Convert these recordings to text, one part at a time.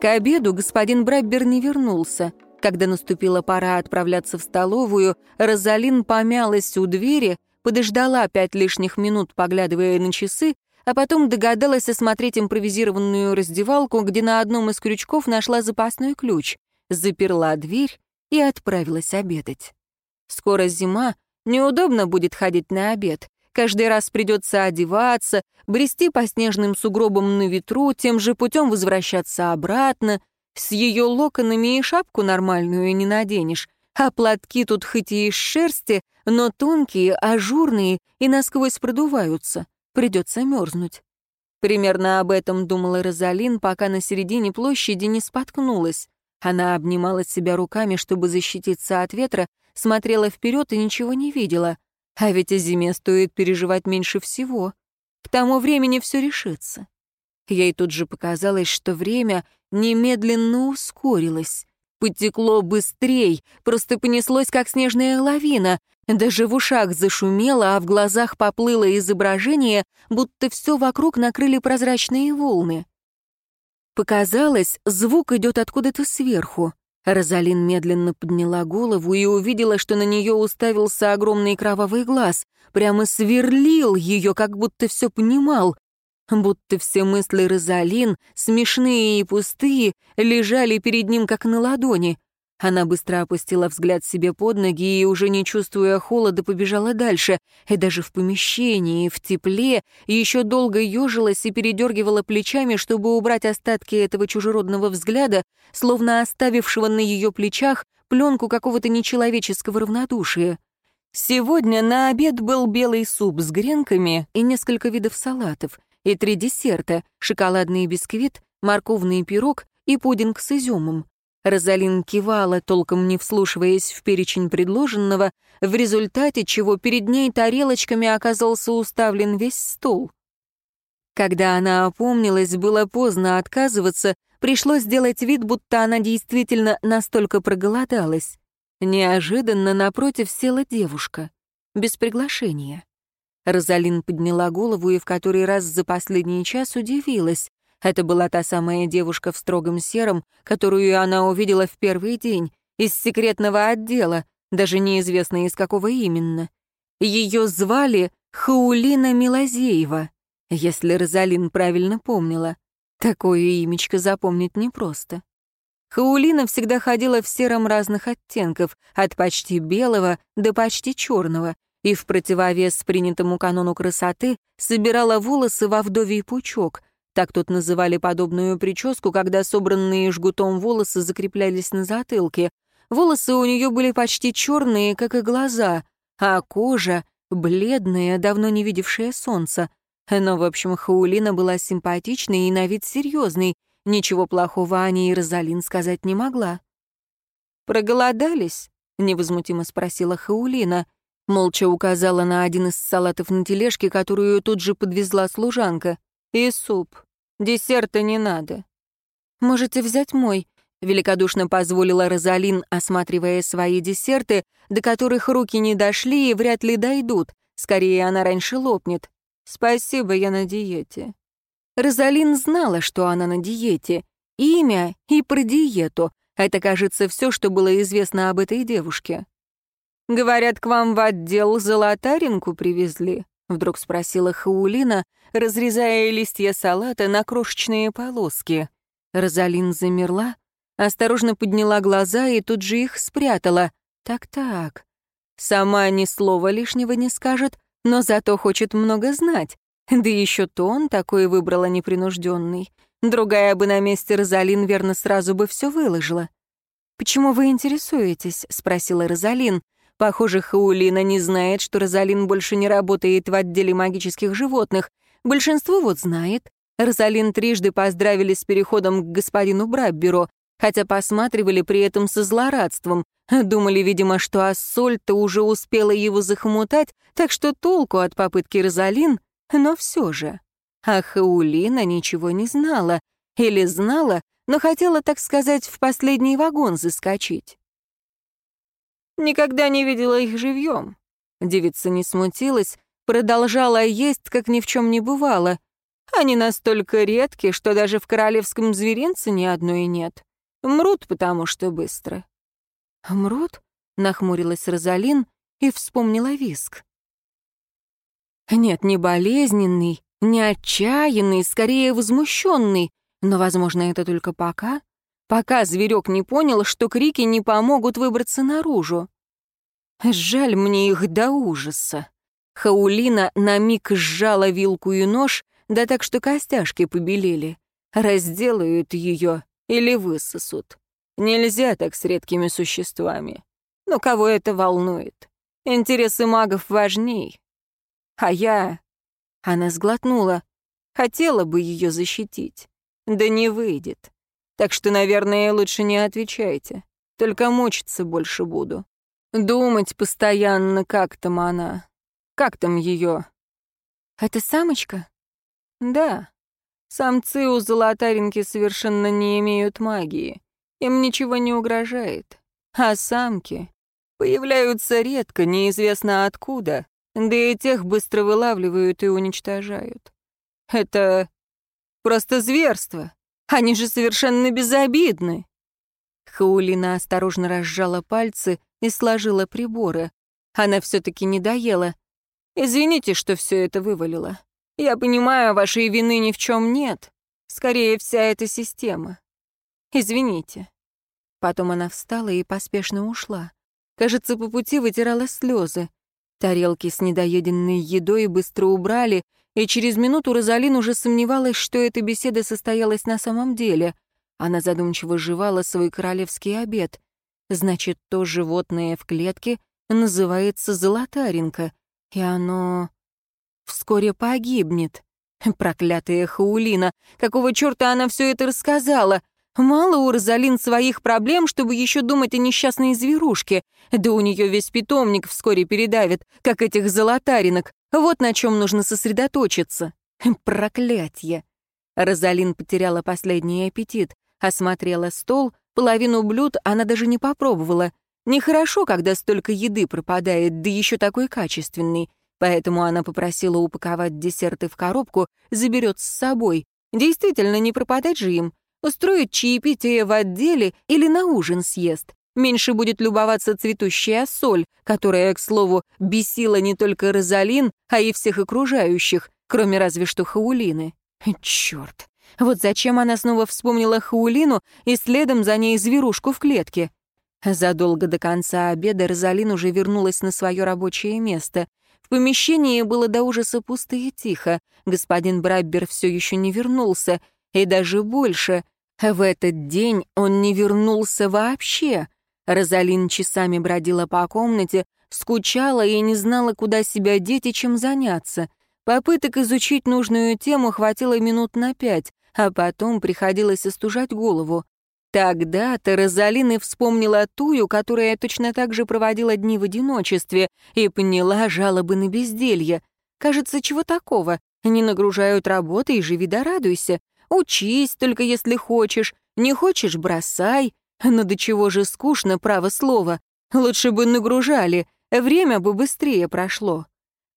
К обеду господин Браббер не вернулся. Когда наступила пора отправляться в столовую, Розалин помялась у двери, подождала пять лишних минут, поглядывая на часы, а потом догадалась осмотреть импровизированную раздевалку, где на одном из крючков нашла запасной ключ, заперла дверь и отправилась обедать. Скоро зима, неудобно будет ходить на обед. Каждый раз придется одеваться, брести по снежным сугробам на ветру, тем же путем возвращаться обратно. С ее локонами и шапку нормальную не наденешь, а платки тут хоть и из шерсти, но тонкие, ажурные и насквозь продуваются. Придется мерзнуть. Примерно об этом думала Розалин, пока на середине площади не споткнулась. Она обнимала себя руками, чтобы защититься от ветра, смотрела вперед и ничего не видела. А ведь о зиме стоит переживать меньше всего. К тому времени все решится. Ей тут же показалось, что время немедленно ускорилось. Потекло быстрей, просто понеслось, как снежная лавина. Даже в ушах зашумело, а в глазах поплыло изображение, будто все вокруг накрыли прозрачные волны. Показалось, звук идет откуда-то сверху. Розалин медленно подняла голову и увидела, что на нее уставился огромный кровавый глаз. Прямо сверлил ее, как будто все понимал. Будто все мысли Розалин, смешные и пустые, лежали перед ним, как на ладони. Она быстро опустила взгляд себе под ноги и, уже не чувствуя холода, побежала дальше. И даже в помещении, в тепле, еще долго ежилась и передергивала плечами, чтобы убрать остатки этого чужеродного взгляда, словно оставившего на ее плечах пленку какого-то нечеловеческого равнодушия. Сегодня на обед был белый суп с гренками и несколько видов салатов, и три десерта — шоколадный бисквит, морковный пирог и пудинг с изюмом. Розалин кивала, толком не вслушиваясь в перечень предложенного, в результате чего перед ней тарелочками оказался уставлен весь стол. Когда она опомнилась, было поздно отказываться, пришлось сделать вид, будто она действительно настолько проголодалась. Неожиданно напротив села девушка, без приглашения. Розалин подняла голову и в который раз за последний час удивилась. Это была та самая девушка в строгом сером, которую она увидела в первый день, из секретного отдела, даже неизвестно из какого именно. Ее звали Хаулина Милозеева, если Розалин правильно помнила. Такое имечко запомнить непросто. Хаулина всегда ходила в сером разных оттенков, от почти белого до почти черного, и в противовес принятому канону красоты собирала волосы во вдовий пучок, так тут называли подобную прическу, когда собранные жгутом волосы закреплялись на затылке. Волосы у нее были почти черные, как и глаза, а кожа — бледная, давно не видевшая солнца. Но, в общем, Хаулина была симпатичной и на вид серьезной. Ничего плохого о ней Розалин сказать не могла. «Проголодались?» — невозмутимо спросила Хаулина. Молча указала на один из салатов на тележке, которую тут же подвезла служанка. «И суп. Десерта не надо». «Можете взять мой», — великодушно позволила Розалин, осматривая свои десерты, до которых руки не дошли и вряд ли дойдут. Скорее, она раньше лопнет. «Спасибо, я на диете». Розалин знала, что она на диете. Имя и про диету. Это, кажется, все, что было известно об этой девушке. «Говорят, к вам в отдел золотаринку привезли», — вдруг спросила Хаулина, разрезая листья салата на крошечные полоски. Розалин замерла, осторожно подняла глаза и тут же их спрятала. Так-так. Сама ни слова лишнего не скажет, но зато хочет много знать. Да еще тон такой выбрала непринужденный. Другая бы на месте Розалин верно сразу бы все выложила. «Почему вы интересуетесь?» — спросила Розалин. Похоже, Хаулина не знает, что Розалин больше не работает в отделе магических животных, Большинство вот знает. Розалин трижды поздравили с переходом к господину Брабберу, хотя посматривали при этом со злорадством. Думали, видимо, что Ассоль-то уже успела его захомутать, так что толку от попытки Розалин, но все же. А Хаулина ничего не знала. Или знала, но хотела, так сказать, в последний вагон заскочить. Никогда не видела их живьем. Девица не смутилась, продолжала есть, как ни в чем не бывало. Они настолько редки, что даже в королевском зверинце ни одной нет. Мрут, потому что быстро». «Мрут?» — нахмурилась Розалин и вспомнила виск. Нет, не болезненный, не отчаянный, скорее возмущенный, но, возможно, это только пока. Пока зверек не понял, что крики не помогут выбраться наружу. Жаль мне их до ужаса. Хаулина на миг сжала вилку и нож, да так что костяшки побелели. Разделают ее или высосут. Нельзя так с редкими существами. Но кого это волнует? Интересы магов важней. А я... Она сглотнула. Хотела бы ее защитить. Да не выйдет. Так что, наверное, лучше не отвечайте. Только мучиться больше буду. Думать постоянно, как там она. Как там ее? Это самочка? Да. Самцы у золотаринки совершенно не имеют магии. Им ничего не угрожает. А самки появляются редко, неизвестно откуда, да и тех быстро вылавливают и уничтожают. Это просто зверство. Они же совершенно безобидны. Хаулина осторожно разжала пальцы и сложила приборы. Она все-таки не доела. «Извините, что все это вывалило. Я понимаю, вашей вины ни в чем нет. Скорее, вся эта система. Извините». Потом она встала и поспешно ушла. Кажется, по пути вытирала слезы. Тарелки с недоеденной едой быстро убрали, и через минуту Розалин уже сомневалась, что эта беседа состоялась на самом деле. Она задумчиво жевала свой королевский обед. Значит, то животное в клетке называется золотаринка, и оно вскоре погибнет. Проклятая Хаулина, какого черта она все это рассказала? Мало у Розалин своих проблем, чтобы еще думать о несчастной зверушке. Да у нее весь питомник вскоре передавит, как этих золотаринок. Вот на чем нужно сосредоточиться. Проклятье. Розалин потеряла последний аппетит, осмотрела стол, Половину блюд она даже не попробовала. Нехорошо, когда столько еды пропадает, да еще такой качественный. Поэтому она попросила упаковать десерты в коробку, заберет с собой. Действительно, не пропадать же им. Устроит чаепитие в отделе или на ужин съест. Меньше будет любоваться цветущая соль, которая, к слову, бесила не только Розалин, а и всех окружающих, кроме разве что Хаулины. Черт, вот зачем она снова вспомнила Хаулину и следом за ней зверушку в клетке? Задолго до конца обеда Розалин уже вернулась на свое рабочее место. В помещении было до ужаса пусто и тихо. Господин Браббер все еще не вернулся. И даже больше. В этот день он не вернулся вообще. Розалин часами бродила по комнате, скучала и не знала, куда себя деть и чем заняться. Попыток изучить нужную тему хватило минут на пять а потом приходилось остужать голову. Тогда-то Розалина вспомнила тую, которая точно так же проводила дни в одиночестве, и поняла жалобы на безделье. Кажется, чего такого? Не нагружают работой, и живи да радуйся. Учись, только если хочешь. Не хочешь — бросай. Но до чего же скучно, право слово. Лучше бы нагружали, время бы быстрее прошло.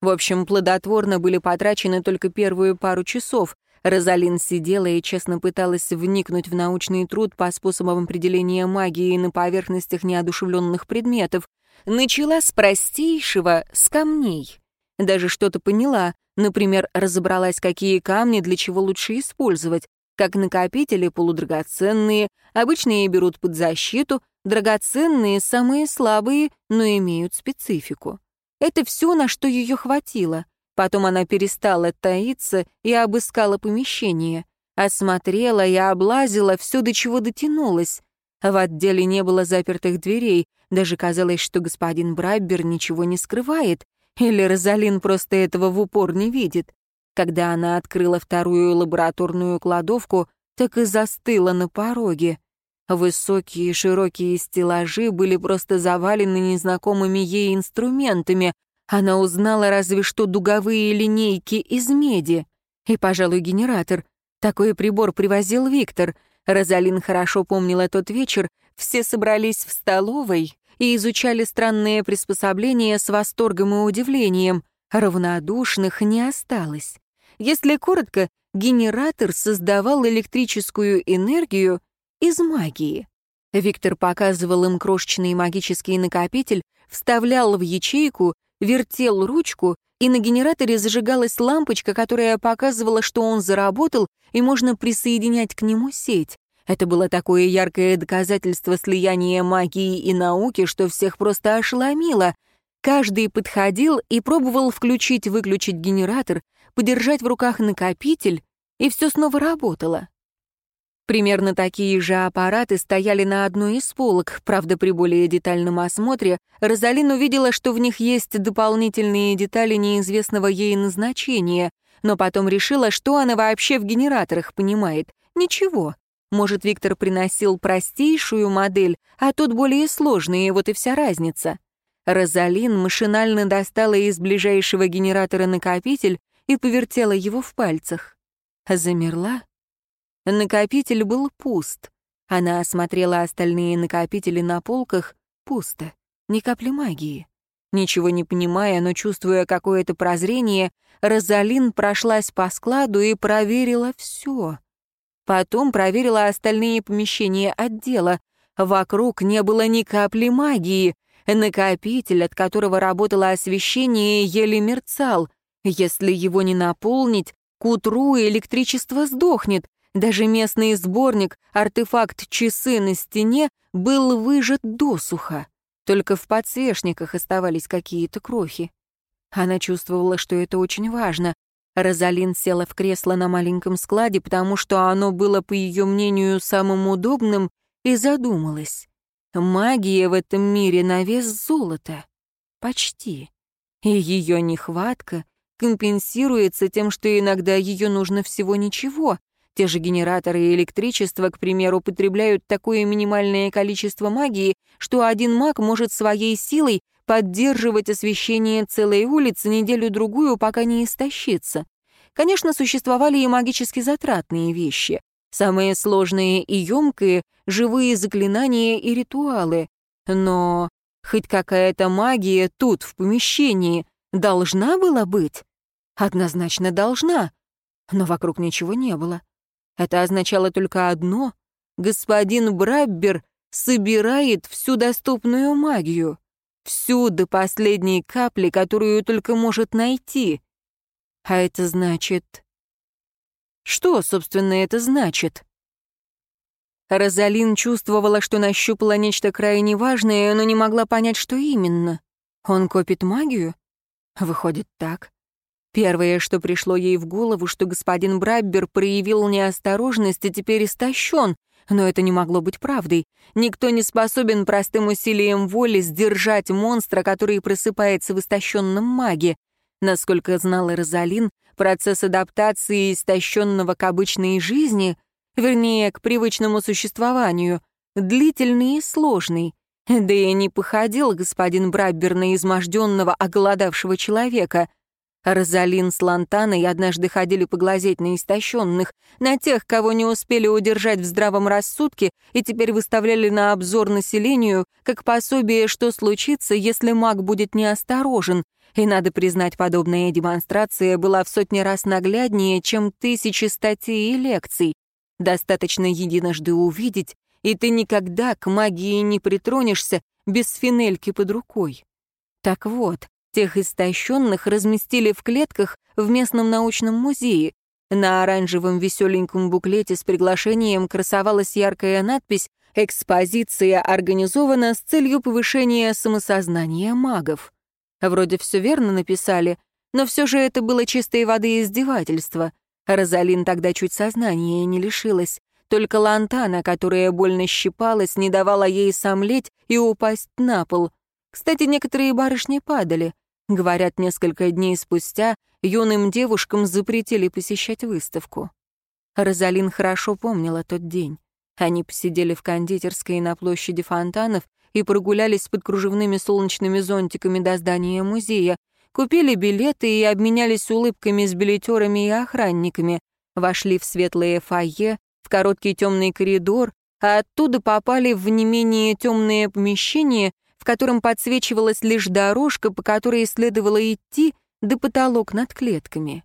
В общем, плодотворно были потрачены только первую пару часов, Розалин сидела и честно пыталась вникнуть в научный труд по способам определения магии на поверхностях неодушевленных предметов. Начала с простейшего, с камней. Даже что-то поняла, например, разобралась, какие камни для чего лучше использовать. Как накопители полудрагоценные, обычные берут под защиту, драгоценные самые слабые, но имеют специфику. Это все, на что ее хватило. Потом она перестала таиться и обыскала помещение. Осмотрела и облазила все, до чего дотянулась. В отделе не было запертых дверей, даже казалось, что господин Браббер ничего не скрывает, или Розалин просто этого в упор не видит. Когда она открыла вторую лабораторную кладовку, так и застыла на пороге. Высокие широкие стеллажи были просто завалены незнакомыми ей инструментами, она узнала разве что дуговые линейки из меди. И, пожалуй, генератор. Такой прибор привозил Виктор. Розалин хорошо помнила тот вечер. Все собрались в столовой и изучали странные приспособления с восторгом и удивлением. Равнодушных не осталось. Если коротко, генератор создавал электрическую энергию из магии. Виктор показывал им крошечный магический накопитель, вставлял в ячейку, вертел ручку, и на генераторе зажигалась лампочка, которая показывала, что он заработал, и можно присоединять к нему сеть. Это было такое яркое доказательство слияния магии и науки, что всех просто ошеломило. Каждый подходил и пробовал включить-выключить генератор, подержать в руках накопитель, и все снова работало. Примерно такие же аппараты стояли на одной из полок, правда, при более детальном осмотре Розалин увидела, что в них есть дополнительные детали неизвестного ей назначения, но потом решила, что она вообще в генераторах понимает. Ничего. Может, Виктор приносил простейшую модель, а тут более сложные, вот и вся разница. Розалин машинально достала из ближайшего генератора накопитель и повертела его в пальцах. Замерла Накопитель был пуст. Она осмотрела остальные накопители на полках. Пусто. Ни капли магии. Ничего не понимая, но чувствуя какое-то прозрение, Розалин прошлась по складу и проверила все. Потом проверила остальные помещения отдела. Вокруг не было ни капли магии. Накопитель, от которого работало освещение, еле мерцал. Если его не наполнить, к утру электричество сдохнет, даже местный сборник, артефакт «Часы на стене» был выжат досуха. Только в подсвечниках оставались какие-то крохи. Она чувствовала, что это очень важно. Розалин села в кресло на маленьком складе, потому что оно было, по ее мнению, самым удобным, и задумалась. Магия в этом мире на вес золота. Почти. И ее нехватка компенсируется тем, что иногда ее нужно всего ничего, те же генераторы и электричество, к примеру, потребляют такое минимальное количество магии, что один маг может своей силой поддерживать освещение целой улицы неделю-другую, пока не истощится. Конечно, существовали и магически затратные вещи. Самые сложные и емкие — живые заклинания и ритуалы. Но хоть какая-то магия тут, в помещении, должна была быть? Однозначно должна. Но вокруг ничего не было. Это означало только одно — господин Браббер собирает всю доступную магию, всю до последней капли, которую только может найти. А это значит... Что, собственно, это значит? Розалин чувствовала, что нащупала нечто крайне важное, но не могла понять, что именно. Он копит магию? Выходит так. Первое, что пришло ей в голову, что господин Браббер проявил неосторожность и теперь истощен, но это не могло быть правдой. Никто не способен простым усилием воли сдержать монстра, который просыпается в истощенном маге. Насколько знала Розалин, процесс адаптации истощенного к обычной жизни, вернее, к привычному существованию, длительный и сложный. Да и не походил господин Браббер на изможденного, оголодавшего человека — Розалин с Лантаной однажды ходили поглазеть на истощенных, на тех, кого не успели удержать в здравом рассудке и теперь выставляли на обзор населению как пособие, что случится, если маг будет неосторожен. И надо признать, подобная демонстрация была в сотни раз нагляднее, чем тысячи статей и лекций. Достаточно единожды увидеть, и ты никогда к магии не притронешься без финельки под рукой. Так вот, Тех истощенных разместили в клетках в местном научном музее. На оранжевом веселеньком буклете с приглашением красовалась яркая надпись «Экспозиция организована с целью повышения самосознания магов». Вроде все верно написали, но все же это было чистой воды издевательство. Розалин тогда чуть сознания не лишилась. Только лантана, которая больно щипалась, не давала ей сомлеть и упасть на пол. Кстати, некоторые барышни падали. Говорят, несколько дней спустя юным девушкам запретили посещать выставку. Розалин хорошо помнила тот день. Они посидели в кондитерской на площади фонтанов и прогулялись под кружевными солнечными зонтиками до здания музея, купили билеты и обменялись улыбками с билетерами и охранниками, вошли в светлое фойе, в короткий темный коридор, а оттуда попали в не менее темное помещение, в котором подсвечивалась лишь дорожка, по которой следовало идти, да потолок над клетками.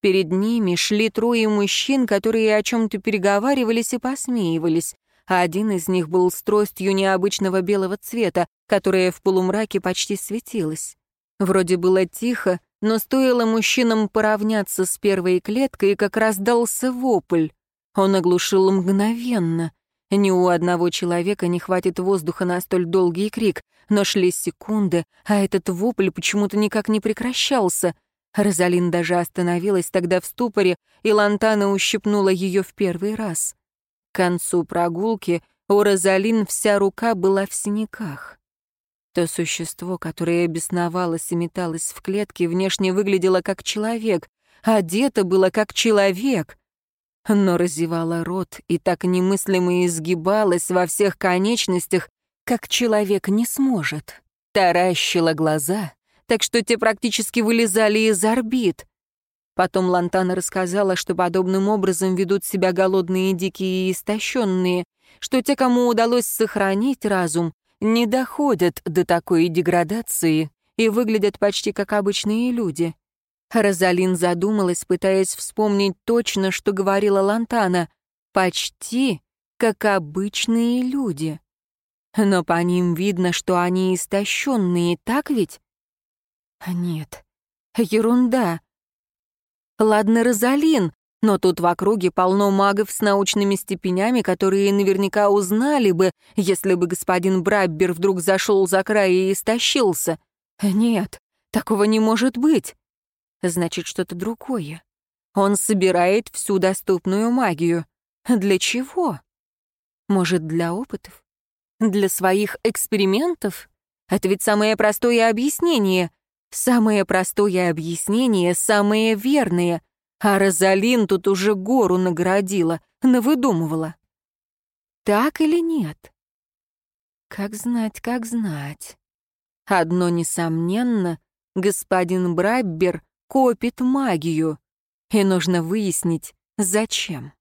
Перед ними шли трое мужчин, которые о чем-то переговаривались и посмеивались, а один из них был с тростью необычного белого цвета, которая в полумраке почти светилась. Вроде было тихо, но стоило мужчинам поравняться с первой клеткой, как раздался вопль. Он оглушил мгновенно. Ни у одного человека не хватит воздуха на столь долгий крик, но шли секунды, а этот вопль почему-то никак не прекращался. Розалин даже остановилась тогда в ступоре, и Лантана ущипнула ее в первый раз. К концу прогулки у Розалин вся рука была в синяках. То существо, которое бесновалось и металось в клетке, внешне выглядело как человек, одето было как человек. Но разевало рот и так немыслимо изгибалось во всех конечностях, как человек не сможет. Таращила глаза, так что те практически вылезали из орбит. Потом Лантана рассказала, что подобным образом ведут себя голодные, дикие и истощенные, что те, кому удалось сохранить разум, не доходят до такой деградации и выглядят почти как обычные люди. Розалин задумалась, пытаясь вспомнить точно, что говорила Лантана. Почти как обычные люди. Но по ним видно, что они истощенные, так ведь? Нет, ерунда. Ладно, Розалин, но тут в округе полно магов с научными степенями, которые наверняка узнали бы, если бы господин Браббер вдруг зашел за край и истощился. Нет, такого не может быть. Значит, что-то другое. Он собирает всю доступную магию. Для чего? Может, для опытов? Для своих экспериментов? Это ведь самое простое объяснение. Самое простое объяснение, самое верное — а Розалин тут уже гору наградила, навыдумывала. Так или нет? Как знать, как знать. Одно несомненно, господин Браббер копит магию, и нужно выяснить, зачем.